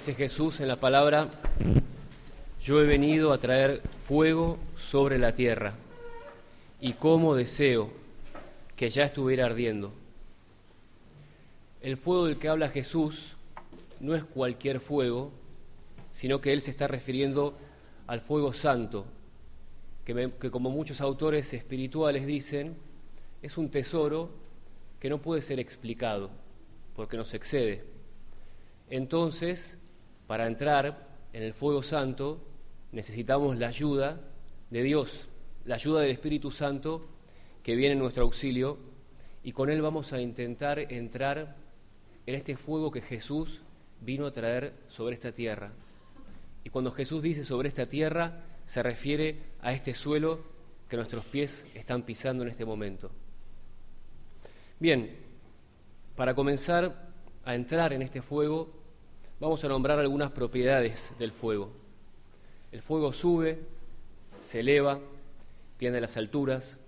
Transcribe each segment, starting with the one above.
Dice Jesús en la palabra, yo he venido a traer fuego sobre la tierra y cómo deseo que ya estuviera ardiendo. El fuego del que habla Jesús no es cualquier fuego, sino que él se está refiriendo al fuego santo, que, que, como muchos autores espirituales dicen, es un tesoro que no puede ser explicado, porque nos excede. Entonces, para entrar en el fuego santo necesitamos la ayuda de Dios, la ayuda del Espíritu Santo que viene en nuestro auxilio y con él vamos a intentar entrar en este fuego que Jesús vino a traer sobre esta tierra. Y cuando Jesús dice sobre esta tierra, se refiere a este suelo que nuestros pies están pisando en este momento. Bien, para comenzar a entrar en este fuego, vamos a nombrar algunas propiedades del fuego. El fuego sube, se eleva, tiende las alturas.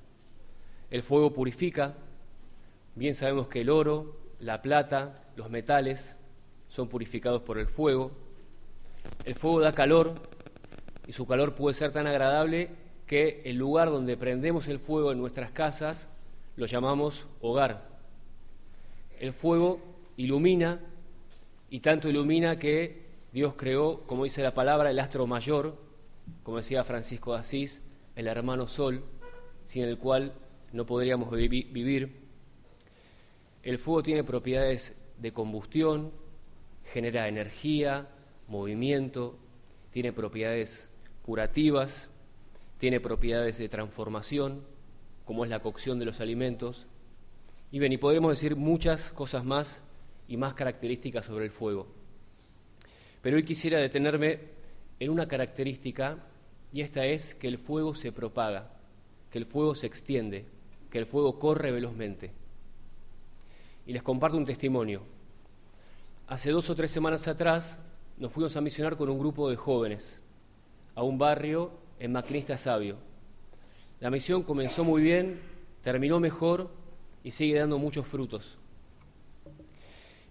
El fuego purifica. Bien sabemos que el oro, la plata, los metales son purificados por el fuego. El fuego da calor y su calor puede ser tan agradable que el lugar donde prendemos el fuego en nuestras casas lo llamamos hogar. El fuego ilumina y tanto ilumina que Dios creó, como dice la palabra, el astro mayor, como decía Francisco de Asís, el hermano sol, sin el cual no podríamos vivir. El fuego tiene propiedades de combustión, genera energía, movimiento, tiene propiedades curativas, tiene propiedades de transformación, como es la cocción de los alimentos. Y bien, y podemos decir muchas cosas más y más características sobre el fuego. Pero hoy quisiera detenerme en una característica y esta es que el fuego se propaga, que el fuego se extiende, que el fuego corre velozmente. Y les comparto un testimonio. Hace dos o tres semanas atrás nos fuimos a misionar con un grupo de jóvenes a un barrio en Maquinista Sabio. La misión comenzó muy bien, terminó mejor y sigue dando muchos frutos.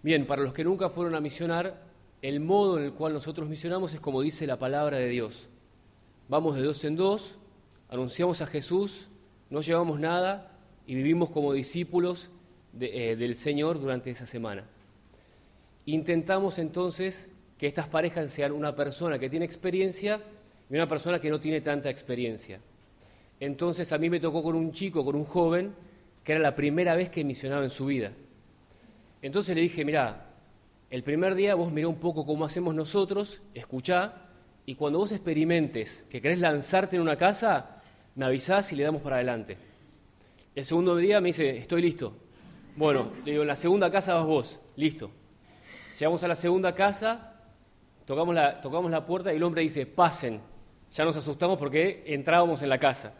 Bien, para los que nunca fueron a misionar, el modo en el cual nosotros misionamos es como dice la palabra de Dios. Vamos de dos en dos, anunciamos a Jesús, no llevamos nada y vivimos como discípulos eh, del Señor durante esa semana. Intentamos entonces que estas parejas sean una persona que tiene experiencia y una persona que no tiene tanta experiencia. Entonces a mí me tocó con un chico, con un joven, que era la primera vez que misionaba en su vida. Entonces le dije, mirá, el primer día vos mirá un poco cómo hacemos nosotros, escuchá, y cuando vos experimentes que querés lanzarte en una casa, me avisás y le damos para adelante. El segundo día me dice, estoy listo. Bueno, le digo, en la segunda casa vas vos, listo. Llegamos a la segunda casa, tocamos la, tocamos la puerta y el hombre dice, pasen. Ya nos asustamos porque entrábamos en la casa.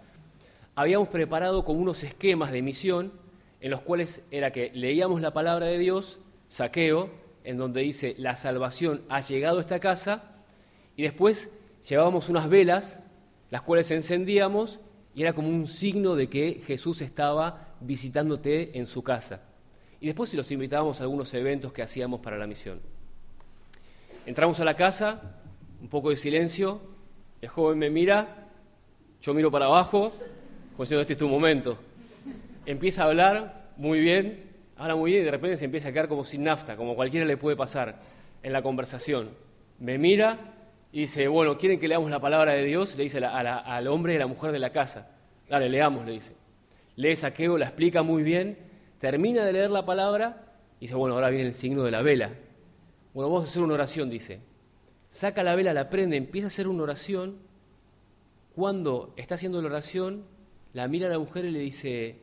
Habíamos preparado como unos esquemas de misión en los cuales era que leíamos la palabra de Dios, saqueo, en donde dice, la salvación ha llegado a esta casa, y después llevábamos unas velas, las cuales encendíamos, y era como un signo de que Jesús estaba visitándote en su casa. Y después si los invitábamos a algunos eventos que hacíamos para la misión. Entramos a la casa, un poco de silencio, el joven me mira, yo miro para abajo, como diciendo, este es tu momento empieza a hablar muy bien, habla muy bien y de repente se empieza a quedar como sin nafta, como cualquiera le puede pasar en la conversación. Me mira y dice, bueno, ¿quieren que leamos la palabra de Dios? Le dice a la, al hombre y a la mujer de la casa. Dale, leamos, le dice. Lee saqueo, la explica muy bien, termina de leer la palabra y dice, bueno, ahora viene el signo de la vela. Bueno, vamos a hacer una oración, dice. Saca la vela, la prende, empieza a hacer una oración. Cuando está haciendo la oración, la mira a la mujer y le dice,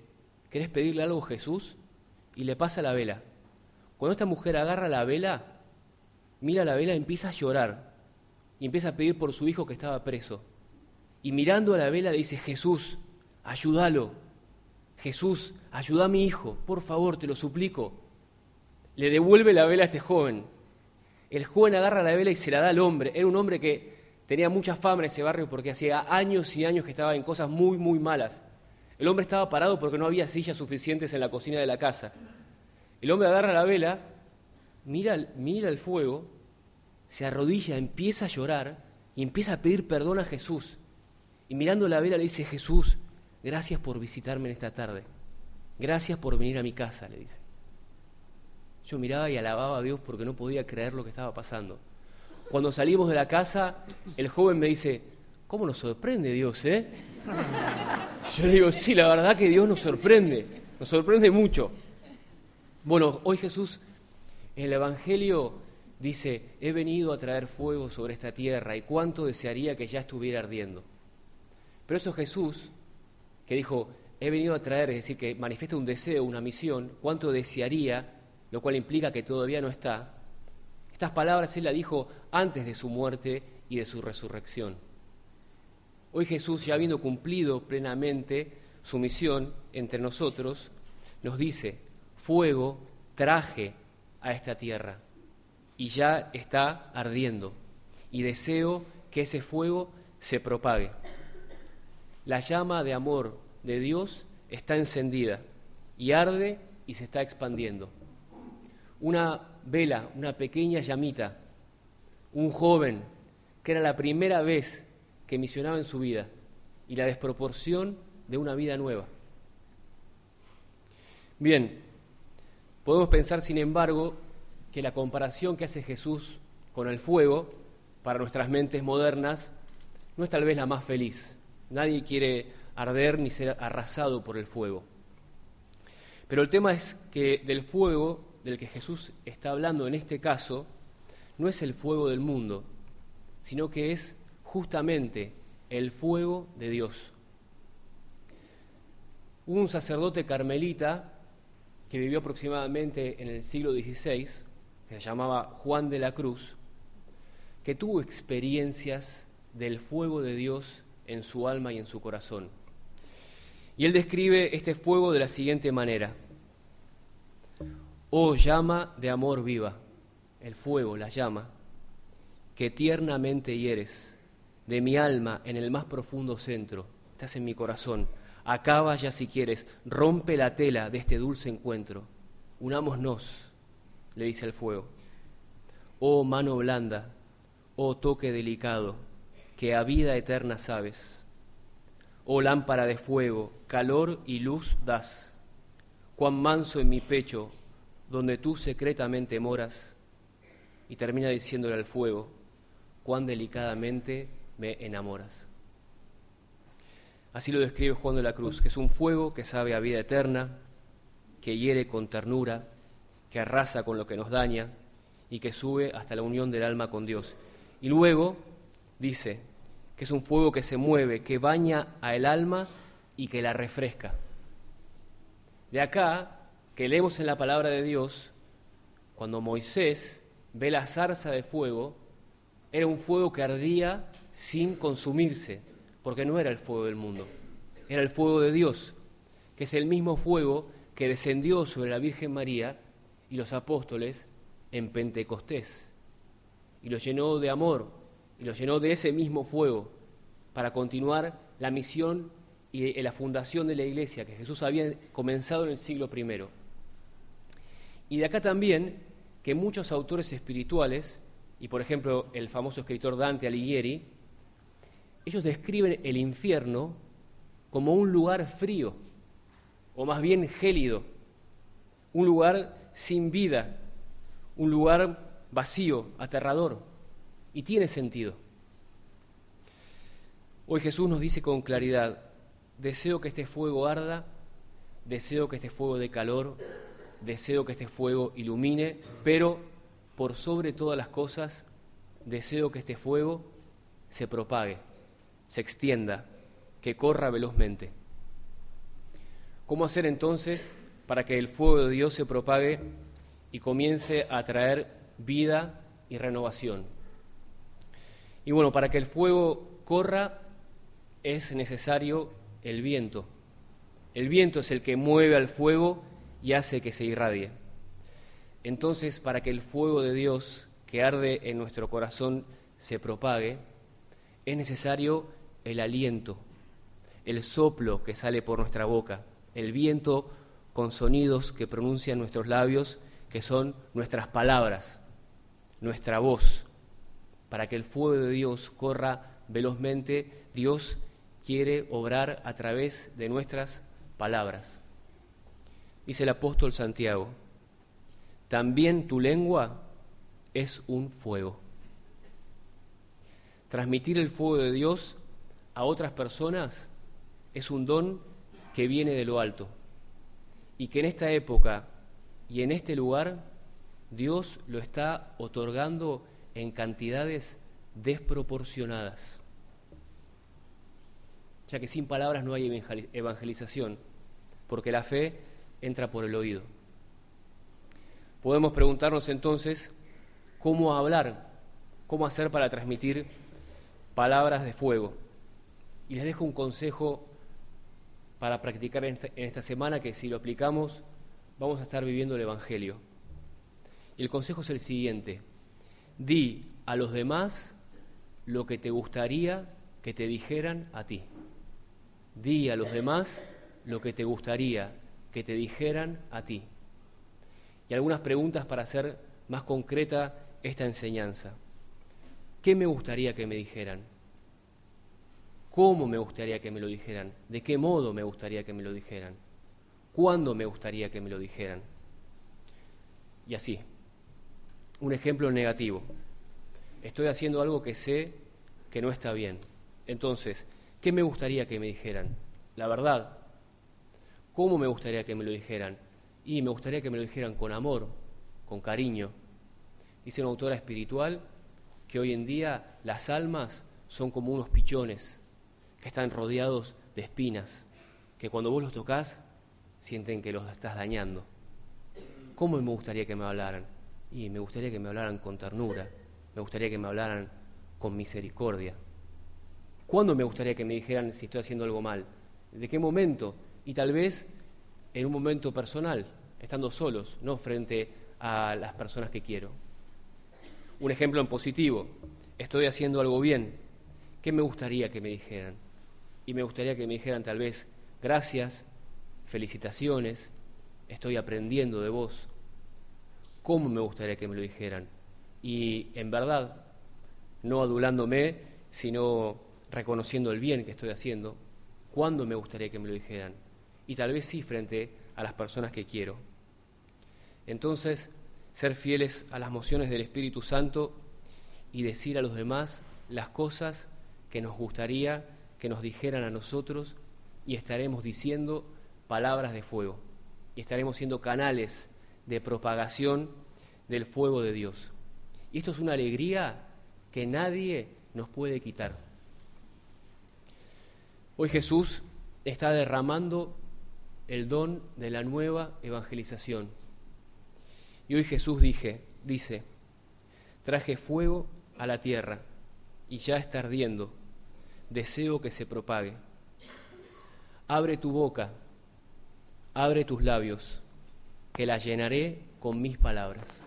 querés pedirle algo a Jesús y le pasa la vela. Cuando esta mujer agarra la vela, mira la vela y empieza a llorar y empieza a pedir por su hijo que estaba preso. Y mirando a la vela le dice, Jesús, ayúdalo. Jesús, ayuda a mi hijo, por favor, te lo suplico. Le devuelve la vela a este joven. El joven agarra la vela y se la da al hombre. Era un hombre que tenía mucha fama en ese barrio porque hacía años y años que estaba en cosas muy, muy malas. El hombre estaba parado porque no había sillas suficientes en la cocina de la casa. El hombre agarra la vela, mira, mira el fuego, se arrodilla, empieza a llorar y empieza a pedir perdón a Jesús. Y mirando la vela le dice, Jesús, gracias por visitarme en esta tarde. Gracias por venir a mi casa, le dice. Yo miraba y alababa a Dios porque no podía creer lo que estaba pasando. Cuando salimos de la casa, el joven me dice, ¿Cómo nos sorprende Dios, eh? Yo le digo, sí, la verdad que Dios nos sorprende, nos sorprende mucho. Bueno, hoy Jesús en el Evangelio dice, he venido a traer fuego sobre esta tierra y cuánto desearía que ya estuviera ardiendo. Pero eso Jesús, que dijo, he venido a traer, es decir, que manifiesta un deseo, una misión, cuánto desearía, lo cual implica que todavía no está. Estas palabras él las dijo antes de su muerte y de su resurrección. Hoy Jesús, ya habiendo cumplido plenamente su misión entre nosotros, nos dice, fuego traje a esta tierra y ya está ardiendo y deseo que ese fuego se propague. La llama de amor de Dios está encendida y arde y se está expandiendo. Una vela, una pequeña llamita, un joven que era la primera vez que misionaba en su vida y la desproporción de una vida nueva. Bien, podemos pensar, sin embargo, que la comparación que hace Jesús con el fuego, para nuestras mentes modernas, no es tal vez la más feliz. Nadie quiere arder ni ser arrasado por el fuego. Pero el tema es que del fuego del que Jesús está hablando en este caso, no es el fuego del mundo, sino que es justamente el fuego de Dios. Hubo un sacerdote carmelita que vivió aproximadamente en el siglo XVI, que se llamaba Juan de la Cruz, que tuvo experiencias del fuego de Dios en su alma y en su corazón. Y él describe este fuego de la siguiente manera. Oh llama de amor viva, el fuego, la llama, que tiernamente hieres de mi alma, en el más profundo centro, estás en mi corazón. Acaba ya si quieres, rompe la tela de este dulce encuentro. Unámonos, le dice el fuego. Oh mano blanda, oh toque delicado, que a vida eterna sabes. Oh lámpara de fuego, calor y luz das. Cuán manso en mi pecho, donde tú secretamente moras. Y termina diciéndole al fuego, cuán delicadamente me enamoras. Así lo describe Juan de la Cruz, que es un fuego que sabe a vida eterna, que hiere con ternura, que arrasa con lo que nos daña y que sube hasta la unión del alma con Dios. Y luego dice que es un fuego que se mueve, que baña a el alma y que la refresca. De acá que leemos en la palabra de Dios, cuando Moisés ve la zarza de fuego, era un fuego que ardía sin consumirse, porque no era el fuego del mundo, era el fuego de Dios, que es el mismo fuego que descendió sobre la Virgen María y los apóstoles en Pentecostés, y los llenó de amor, y los llenó de ese mismo fuego, para continuar la misión y eh, la fundación de la iglesia que Jesús había comenzado en el siglo I. Y de acá también que muchos autores espirituales, y por ejemplo el famoso escritor Dante Alighieri, ellos describen el infierno como un lugar frío, o más bien gélido, un lugar sin vida, un lugar vacío, aterrador, y tiene sentido. Hoy Jesús nos dice con claridad, deseo que este fuego arda, deseo que este fuego dé calor, deseo que este fuego ilumine, pero por sobre todas las cosas, deseo que este fuego se propague, se extienda, que corra velozmente. ¿Cómo hacer entonces para que el fuego de Dios se propague y comience a traer vida y renovación? Y bueno, para que el fuego corra es necesario el viento. El viento es el que mueve al fuego y hace que se irradie. Entonces, para que el fuego de Dios que arde en nuestro corazón se propague, es necesario el aliento, el soplo que sale por nuestra boca, el viento con sonidos que pronuncian nuestros labios, que son nuestras palabras, nuestra voz, para que el fuego de Dios corra velozmente. Dios quiere obrar a través de nuestras palabras. Dice el apóstol Santiago, también tu lengua es un fuego. Transmitir el fuego de Dios a otras personas es un don que viene de lo alto y que en esta época y en este lugar Dios lo está otorgando en cantidades desproporcionadas, ya que sin palabras no hay evangelización, porque la fe entra por el oído. Podemos preguntarnos entonces cómo hablar, cómo hacer para transmitir palabras de fuego. Y les dejo un consejo para practicar en esta, semana que si lo aplicamos vamos a estar viviendo el Evangelio. Y el consejo es el siguiente. Di a los demás lo que te gustaría que te dijeran a ti. Di a los demás lo que te gustaría que te dijeran a ti. Y algunas preguntas para hacer más concreta esta enseñanza. ¿Qué me gustaría que me dijeran? cómo me gustaría que me lo dijeran, de qué modo me gustaría que me lo dijeran, cuándo me gustaría que me lo dijeran. Y así, un ejemplo negativo. Estoy haciendo algo que sé que no está bien. Entonces, ¿qué me gustaría que me dijeran? La verdad. ¿Cómo me gustaría que me lo dijeran? Y me gustaría que me lo dijeran con amor, con cariño. Dice una autora espiritual que hoy en día las almas son como unos pichones que están rodeados de espinas, que cuando vos los tocas sienten que los estás dañando. ¿Cómo me gustaría que me hablaran? Y me gustaría que me hablaran con ternura, me gustaría que me hablaran con misericordia. ¿Cuándo me gustaría que me dijeran si estoy haciendo algo mal? ¿De qué momento? Y tal vez en un momento personal, estando solos, no frente a las personas que quiero. Un ejemplo en positivo, estoy haciendo algo bien, ¿qué me gustaría que me dijeran? y me gustaría que me dijeran tal vez gracias, felicitaciones, estoy aprendiendo de vos. ¿Cómo me gustaría que me lo dijeran? Y en verdad, no adulándome, sino reconociendo el bien que estoy haciendo, ¿cuándo me gustaría que me lo dijeran? Y tal vez sí frente a las personas que quiero. Entonces, ser fieles a las mociones del Espíritu Santo y decir a los demás las cosas que nos gustaría que nos dijeran a nosotros y estaremos diciendo palabras de fuego y estaremos siendo canales de propagación del fuego de Dios. Y esto es una alegría que nadie nos puede quitar. Hoy Jesús está derramando el don de la nueva evangelización. Y hoy Jesús dije, dice, traje fuego a la tierra y ya está ardiendo deseo que se propague. Abre tu boca, abre tus labios, que la llenaré con mis palabras.